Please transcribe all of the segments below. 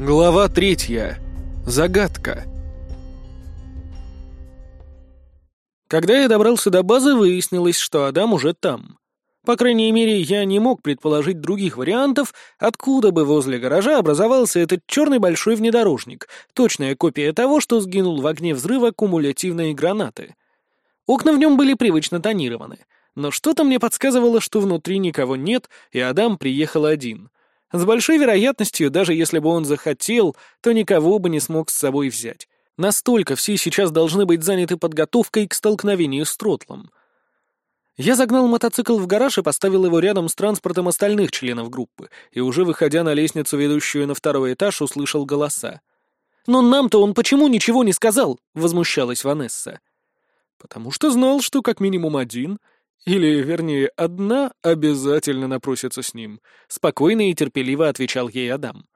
Глава третья. Загадка. Когда я добрался до базы, выяснилось, что Адам уже там. По крайней мере, я не мог предположить других вариантов, откуда бы возле гаража образовался этот черный большой внедорожник, точная копия того, что сгинул в огне взрыва кумулятивные гранаты. Окна в нем были привычно тонированы, но что-то мне подсказывало, что внутри никого нет, и Адам приехал один. С большой вероятностью, даже если бы он захотел, то никого бы не смог с собой взять. Настолько все сейчас должны быть заняты подготовкой к столкновению с Тротлом. Я загнал мотоцикл в гараж и поставил его рядом с транспортом остальных членов группы, и уже выходя на лестницу, ведущую на второй этаж, услышал голоса. «Но нам-то он почему ничего не сказал?» — возмущалась Ванесса. «Потому что знал, что как минимум один или, вернее, одна обязательно напросится с ним», — спокойно и терпеливо отвечал ей Адам.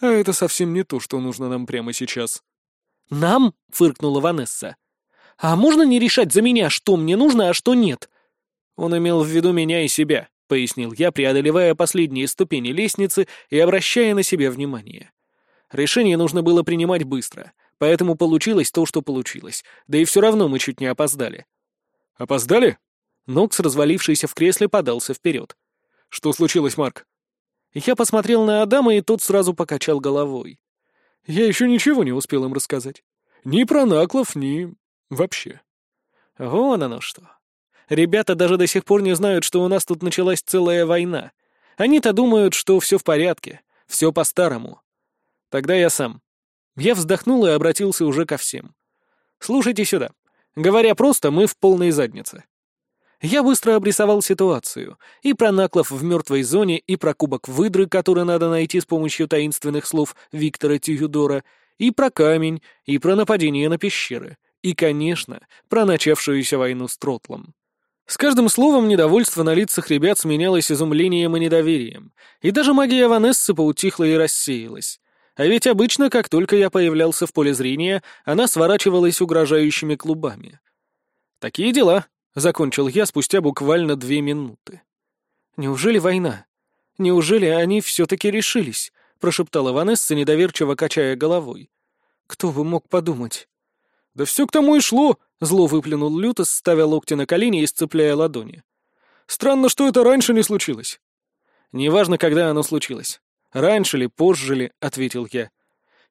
«А это совсем не то, что нужно нам прямо сейчас». «Нам?» — фыркнула Ванесса. «А можно не решать за меня, что мне нужно, а что нет?» «Он имел в виду меня и себя», — пояснил я, преодолевая последние ступени лестницы и обращая на себя внимание. Решение нужно было принимать быстро, поэтому получилось то, что получилось, да и все равно мы чуть не опоздали. «Опоздали?» Нокс, развалившийся в кресле, подался вперед. «Что случилось, Марк?» Я посмотрел на Адама, и тот сразу покачал головой. «Я еще ничего не успел им рассказать. Ни про Наклов, ни... вообще». «Вон оно что. Ребята даже до сих пор не знают, что у нас тут началась целая война. Они-то думают, что все в порядке, все по-старому. Тогда я сам». Я вздохнул и обратился уже ко всем. «Слушайте сюда. Говоря просто, мы в полной заднице. Я быстро обрисовал ситуацию. И про Наклов в мертвой зоне, и про кубок выдры, который надо найти с помощью таинственных слов Виктора Тююдора, и про камень, и про нападение на пещеры. И, конечно, про начавшуюся войну с Тротлом. С каждым словом недовольство на лицах ребят сменялось изумлением и недоверием. И даже магия Ванессы поутихла и рассеялась. А ведь обычно, как только я появлялся в поле зрения, она сворачивалась угрожающими клубами. Такие дела. — закончил я спустя буквально две минуты. «Неужели война? Неужели они все-таки решились?» — прошептала Ванесса, недоверчиво качая головой. «Кто бы мог подумать?» «Да все к тому и шло!» — зло выплюнул Лютос, ставя локти на колени и сцепляя ладони. «Странно, что это раньше не случилось». «Неважно, когда оно случилось. Раньше ли, позже ли», — ответил я.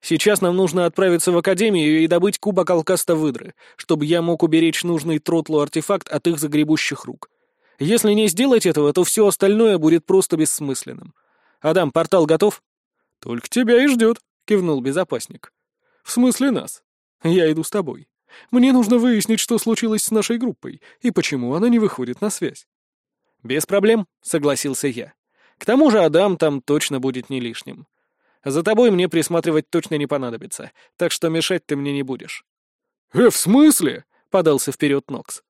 Сейчас нам нужно отправиться в Академию и добыть кубок алкаста выдры, чтобы я мог уберечь нужный тротлу артефакт от их загребущих рук. Если не сделать этого, то все остальное будет просто бессмысленным. Адам, портал готов? Только тебя и ждет, кивнул безопасник. В смысле нас? Я иду с тобой. Мне нужно выяснить, что случилось с нашей группой и почему она не выходит на связь. Без проблем, согласился я. К тому же Адам там точно будет не лишним. За тобой мне присматривать точно не понадобится, так что мешать ты мне не будешь». «Э, в смысле?» — подался вперед Нокс.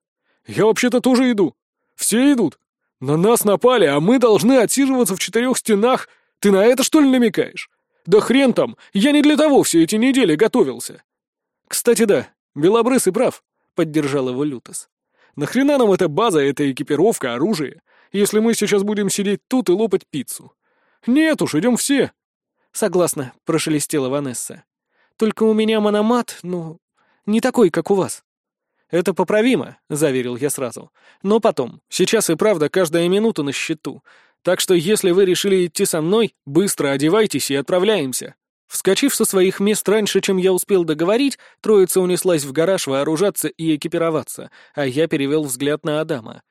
«Я вообще-то тоже иду. Все идут. На нас напали, а мы должны отсиживаться в четырех стенах. Ты на это, что ли, намекаешь? Да хрен там, я не для того все эти недели готовился». «Кстати, да, Белобрысый прав», — поддержал его Лютос. «Нахрена нам эта база, эта экипировка, оружие, если мы сейчас будем сидеть тут и лопать пиццу? Нет уж, идем все, «Согласна», — прошелестела Ванесса. «Только у меня мономат, ну, не такой, как у вас». «Это поправимо», — заверил я сразу. «Но потом. Сейчас и правда каждая минута на счету. Так что если вы решили идти со мной, быстро одевайтесь и отправляемся». Вскочив со своих мест раньше, чем я успел договорить, троица унеслась в гараж вооружаться и экипироваться, а я перевел взгляд на Адама.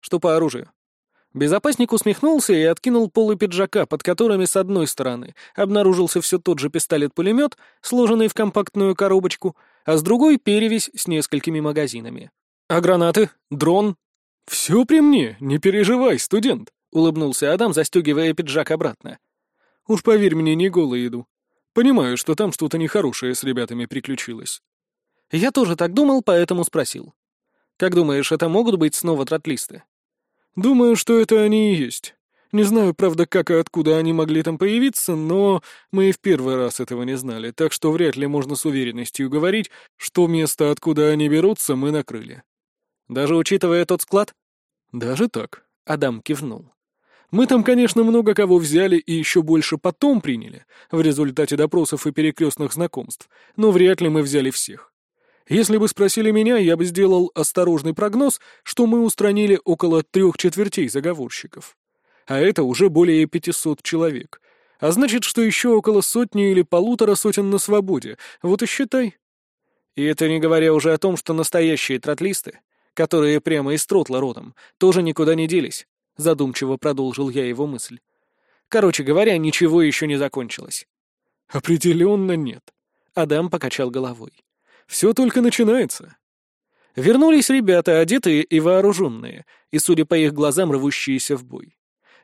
«Что по оружию?» Безопасник усмехнулся и откинул полы пиджака, под которыми с одной стороны обнаружился все тот же пистолет-пулемет, сложенный в компактную коробочку, а с другой — перевесь с несколькими магазинами. «А гранаты? Дрон?» «Все при мне, не переживай, студент», — улыбнулся Адам, застегивая пиджак обратно. «Уж поверь мне, не голый иду. Понимаю, что там что-то нехорошее с ребятами приключилось». Я тоже так думал, поэтому спросил. «Как думаешь, это могут быть снова тротлисты?» Думаю, что это они и есть. Не знаю, правда, как и откуда они могли там появиться, но мы и в первый раз этого не знали, так что вряд ли можно с уверенностью говорить, что место, откуда они берутся, мы накрыли. Даже учитывая тот склад? Даже так, Адам кивнул. Мы там, конечно, много кого взяли и еще больше потом приняли, в результате допросов и перекрестных знакомств, но вряд ли мы взяли всех. Если бы спросили меня, я бы сделал осторожный прогноз, что мы устранили около трех четвертей заговорщиков. А это уже более 500 человек. А значит, что еще около сотни или полутора сотен на свободе. Вот и считай. И это не говоря уже о том, что настоящие тротлисты, которые прямо из тротла родом, тоже никуда не делись. Задумчиво продолжил я его мысль. Короче говоря, ничего еще не закончилось. Определенно нет. Адам покачал головой. Все только начинается. Вернулись ребята, одетые и вооруженные, и, судя по их глазам, рвущиеся в бой.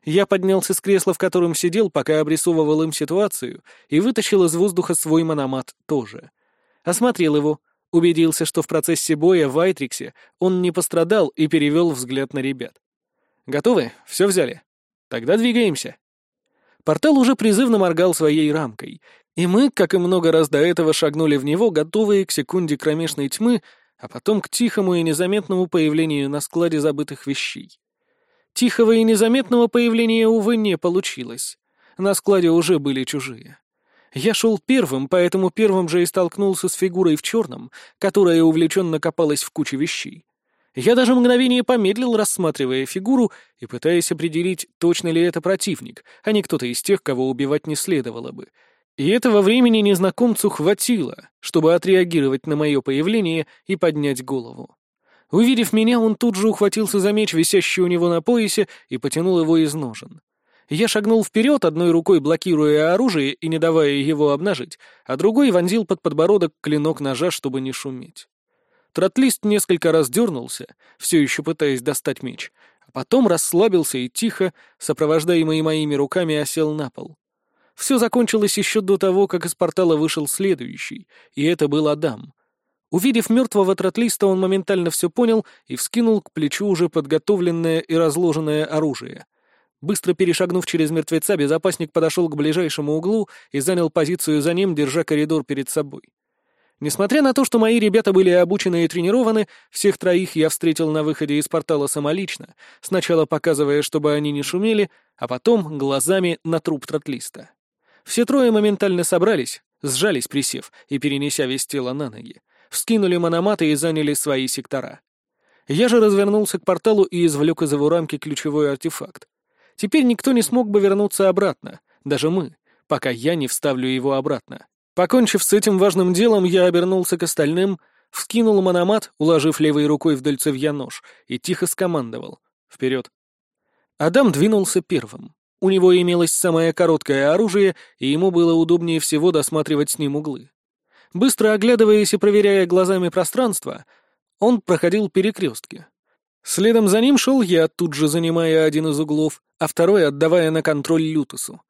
Я поднялся с кресла, в котором сидел, пока обрисовывал им ситуацию, и вытащил из воздуха свой мономат тоже. Осмотрел его, убедился, что в процессе боя в Айтриксе он не пострадал и перевел взгляд на ребят. «Готовы? Все взяли? Тогда двигаемся». Портал уже призывно моргал своей рамкой, и мы, как и много раз до этого, шагнули в него, готовые к секунде кромешной тьмы, а потом к тихому и незаметному появлению на складе забытых вещей. Тихого и незаметного появления, увы, не получилось. На складе уже были чужие. Я шел первым, поэтому первым же и столкнулся с фигурой в черном, которая увлеченно копалась в куче вещей. Я даже мгновение помедлил, рассматривая фигуру и пытаясь определить, точно ли это противник, а не кто-то из тех, кого убивать не следовало бы — и этого времени незнакомцу хватило, чтобы отреагировать на мое появление и поднять голову. Увидев меня, он тут же ухватился за меч, висящий у него на поясе, и потянул его из ножен. Я шагнул вперед, одной рукой блокируя оружие и не давая его обнажить, а другой вонзил под подбородок клинок ножа, чтобы не шуметь. Тротлист несколько раз дернулся, все еще пытаясь достать меч, а потом расслабился и тихо, сопровождаемый моими руками, осел на пол. Все закончилось еще до того, как из портала вышел следующий, и это был Адам. Увидев мертвого тротлиста, он моментально все понял и вскинул к плечу уже подготовленное и разложенное оружие. Быстро перешагнув через мертвеца, безопасник подошел к ближайшему углу и занял позицию за ним, держа коридор перед собой. Несмотря на то, что мои ребята были обучены и тренированы, всех троих я встретил на выходе из портала самолично, сначала показывая, чтобы они не шумели, а потом глазами на труп тротлиста. Все трое моментально собрались, сжались, присев и перенеся весь тело на ноги, вскинули мономаты и заняли свои сектора. Я же развернулся к порталу и извлек из его рамки ключевой артефакт. Теперь никто не смог бы вернуться обратно, даже мы, пока я не вставлю его обратно. Покончив с этим важным делом, я обернулся к остальным, вскинул мономат, уложив левой рукой вдоль цевья нож, и тихо скомандовал. «Вперед!» Адам двинулся первым. У него имелось самое короткое оружие, и ему было удобнее всего досматривать с ним углы. Быстро оглядываясь и проверяя глазами пространство, он проходил перекрестки. Следом за ним шел я, тут же занимая один из углов, а второй отдавая на контроль Лютусу.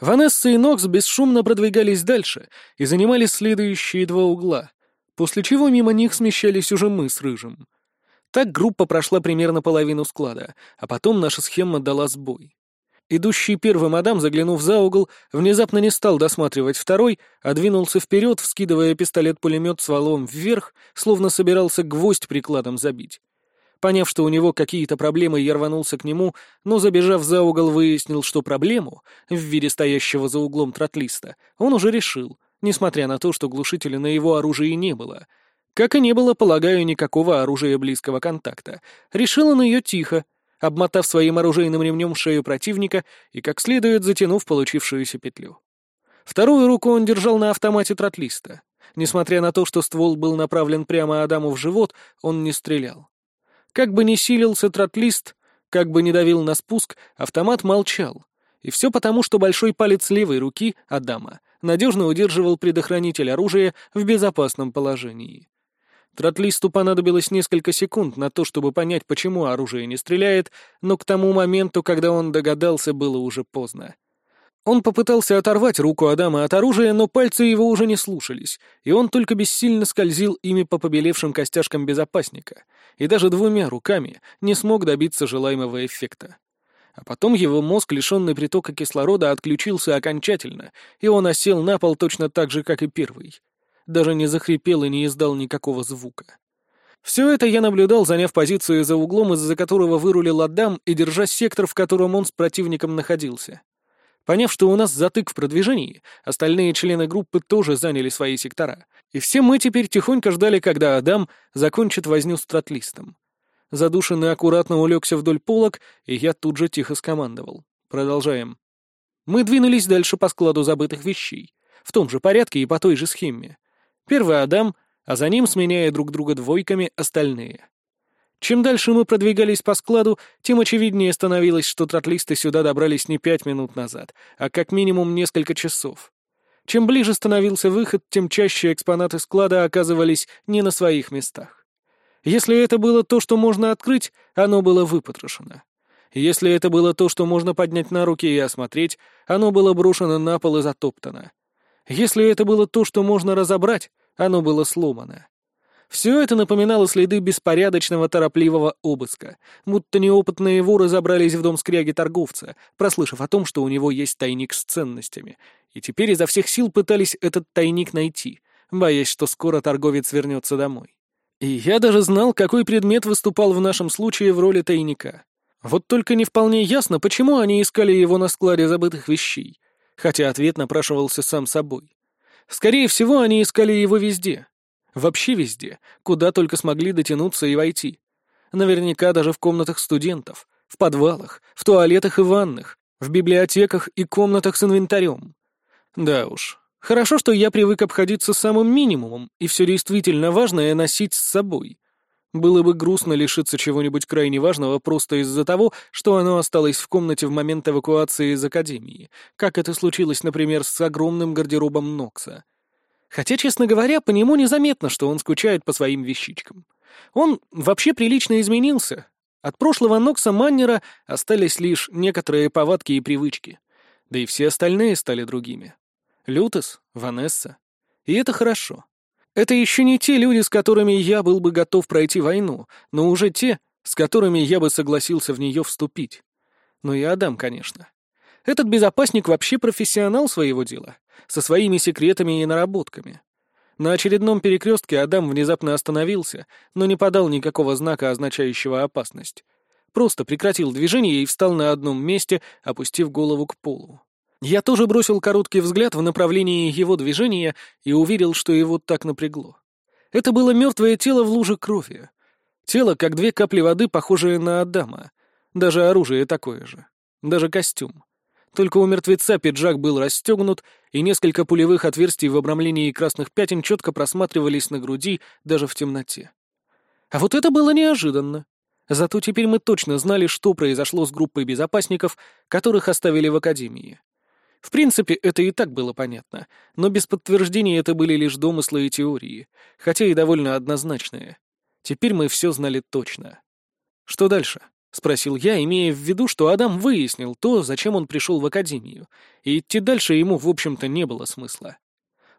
Ванесса и Нокс бесшумно продвигались дальше и занимали следующие два угла, после чего мимо них смещались уже мы с Рыжим. Так группа прошла примерно половину склада, а потом наша схема дала сбой. Идущий первым Адам, заглянув за угол, внезапно не стал досматривать второй, а двинулся вперед, вскидывая пистолет-пулемет с валом вверх, словно собирался гвоздь прикладом забить. Поняв, что у него какие-то проблемы, я рванулся к нему, но, забежав за угол, выяснил, что проблему, в виде стоящего за углом тротлиста, он уже решил, несмотря на то, что глушителя на его оружии не было. Как и не было, полагаю, никакого оружия близкого контакта. Решил он ее тихо, обмотав своим оружейным ремнем шею противника и как следует затянув получившуюся петлю. Вторую руку он держал на автомате тротлиста. Несмотря на то, что ствол был направлен прямо Адаму в живот, он не стрелял. Как бы ни силился тротлист, как бы ни давил на спуск, автомат молчал. И все потому, что большой палец левой руки, Адама, надежно удерживал предохранитель оружия в безопасном положении. Тротлисту понадобилось несколько секунд на то, чтобы понять, почему оружие не стреляет, но к тому моменту, когда он догадался, было уже поздно. Он попытался оторвать руку Адама от оружия, но пальцы его уже не слушались, и он только бессильно скользил ими по побелевшим костяшкам безопасника, и даже двумя руками не смог добиться желаемого эффекта. А потом его мозг, лишенный притока кислорода, отключился окончательно, и он осел на пол точно так же, как и первый даже не захрипел и не издал никакого звука. Все это я наблюдал, заняв позицию за углом, из-за которого вырулил Адам и держа сектор, в котором он с противником находился. Поняв, что у нас затык в продвижении, остальные члены группы тоже заняли свои сектора, и все мы теперь тихонько ждали, когда Адам закончит возню с тротлистом. Задушенный аккуратно улегся вдоль полок, и я тут же тихо скомандовал. Продолжаем. Мы двинулись дальше по складу забытых вещей, в том же порядке и по той же схеме. Первый Адам, а за ним, сменяя друг друга двойками, остальные. Чем дальше мы продвигались по складу, тем очевиднее становилось, что тротлисты сюда добрались не пять минут назад, а как минимум несколько часов. Чем ближе становился выход, тем чаще экспонаты склада оказывались не на своих местах. Если это было то, что можно открыть, оно было выпотрошено. Если это было то, что можно поднять на руки и осмотреть, оно было брошено на пол и затоптано. Если это было то, что можно разобрать, оно было сломано. Все это напоминало следы беспорядочного торопливого обыска, будто неопытные воры забрались в дом скряги торговца, прослышав о том, что у него есть тайник с ценностями, и теперь изо всех сил пытались этот тайник найти, боясь, что скоро торговец вернется домой. И я даже знал, какой предмет выступал в нашем случае в роли тайника. Вот только не вполне ясно, почему они искали его на складе забытых вещей, хотя ответ напрашивался сам собой. Скорее всего, они искали его везде, Вообще везде, куда только смогли дотянуться и войти. Наверняка даже в комнатах студентов, в подвалах, в туалетах и ваннах, в библиотеках и комнатах с инвентарем. Да уж, хорошо, что я привык обходиться самым минимумом и все действительно важное носить с собой. Было бы грустно лишиться чего-нибудь крайне важного просто из-за того, что оно осталось в комнате в момент эвакуации из Академии, как это случилось, например, с огромным гардеробом Нокса — Хотя, честно говоря, по нему незаметно, что он скучает по своим вещичкам. Он вообще прилично изменился. От прошлого Нокса Маннера остались лишь некоторые повадки и привычки. Да и все остальные стали другими. Лютес, Ванесса. И это хорошо. Это еще не те люди, с которыми я был бы готов пройти войну, но уже те, с которыми я бы согласился в нее вступить. Ну и Адам, конечно. Этот безопасник вообще профессионал своего дела со своими секретами и наработками. На очередном перекрестке Адам внезапно остановился, но не подал никакого знака, означающего опасность. Просто прекратил движение и встал на одном месте, опустив голову к полу. Я тоже бросил короткий взгляд в направлении его движения и увидел, что его так напрягло. Это было мертвое тело в луже крови. Тело, как две капли воды, похожее на Адама. Даже оружие такое же. Даже костюм. Только у мертвеца пиджак был расстегнут, и несколько пулевых отверстий в обрамлении красных пятен четко просматривались на груди даже в темноте. А вот это было неожиданно. Зато теперь мы точно знали, что произошло с группой безопасников, которых оставили в Академии. В принципе, это и так было понятно, но без подтверждения это были лишь домыслы и теории, хотя и довольно однозначные. Теперь мы все знали точно. Что дальше? — спросил я, имея в виду, что Адам выяснил то, зачем он пришел в академию, и идти дальше ему, в общем-то, не было смысла.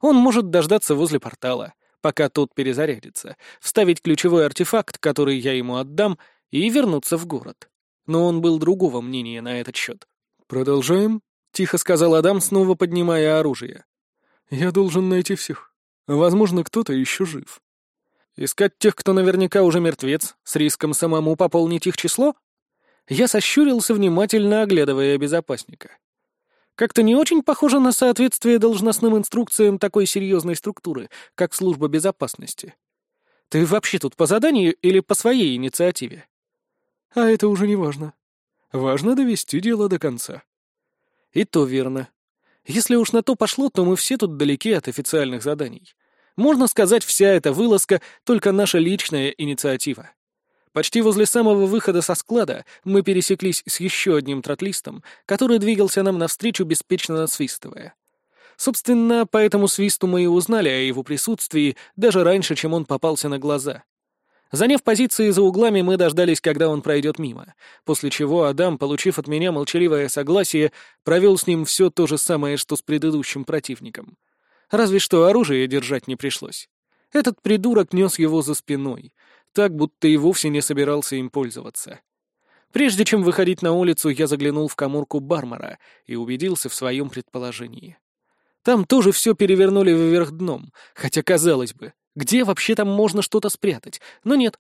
Он может дождаться возле портала, пока тот перезарядится, вставить ключевой артефакт, который я ему отдам, и вернуться в город. Но он был другого мнения на этот счет. «Продолжаем?» — тихо сказал Адам, снова поднимая оружие. «Я должен найти всех. Возможно, кто-то еще жив». Искать тех, кто наверняка уже мертвец, с риском самому пополнить их число? Я сощурился, внимательно оглядывая безопасника. Как-то не очень похоже на соответствие должностным инструкциям такой серьезной структуры, как служба безопасности. Ты вообще тут по заданию или по своей инициативе? А это уже не важно. Важно довести дело до конца. И то верно. Если уж на то пошло, то мы все тут далеки от официальных заданий. Можно сказать, вся эта вылазка — только наша личная инициатива. Почти возле самого выхода со склада мы пересеклись с еще одним тротлистом, который двигался нам навстречу, беспечно насвистывая. Собственно, по этому свисту мы и узнали о его присутствии даже раньше, чем он попался на глаза. Заняв позиции за углами, мы дождались, когда он пройдет мимо, после чего Адам, получив от меня молчаливое согласие, провел с ним все то же самое, что с предыдущим противником — Разве что оружие держать не пришлось. Этот придурок нес его за спиной, так будто и вовсе не собирался им пользоваться. Прежде чем выходить на улицу, я заглянул в коморку Бармара и убедился в своем предположении. Там тоже все перевернули вверх дном, хотя, казалось бы, Где вообще там можно что-то спрятать? Но нет.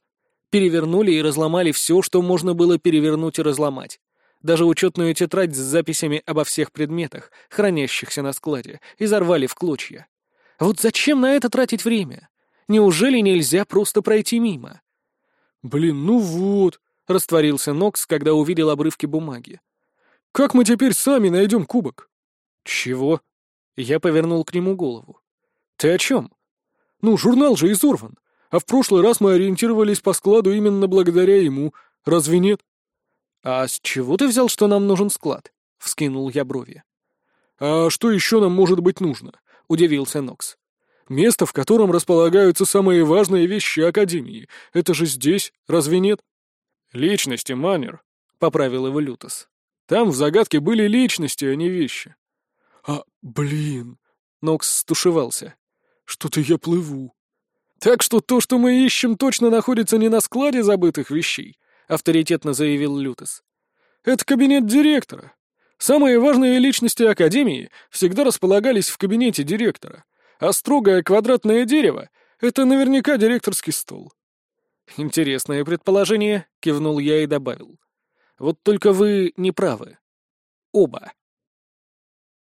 Перевернули и разломали все, что можно было перевернуть и разломать. Даже учетную тетрадь с записями обо всех предметах, хранящихся на складе, изорвали в клочья. Вот зачем на это тратить время? Неужели нельзя просто пройти мимо? «Блин, ну вот», — растворился Нокс, когда увидел обрывки бумаги. «Как мы теперь сами найдем кубок?» «Чего?» Я повернул к нему голову. «Ты о чем?» «Ну, журнал же изорван, а в прошлый раз мы ориентировались по складу именно благодаря ему. Разве нет?» «А с чего ты взял, что нам нужен склад?» — вскинул я брови. «А что еще нам может быть нужно?» — удивился Нокс. «Место, в котором располагаются самые важные вещи Академии. Это же здесь, разве нет?» «Личности, Манер», — поправил его Лютос. «Там в загадке были личности, а не вещи». «А, блин!» — Нокс стушевался. «Что-то я плыву». «Так что то, что мы ищем, точно находится не на складе забытых вещей», авторитетно заявил Лютес. «Это кабинет директора. Самые важные личности Академии всегда располагались в кабинете директора, а строгое квадратное дерево — это наверняка директорский стол». «Интересное предположение», — кивнул я и добавил. «Вот только вы не правы. Оба».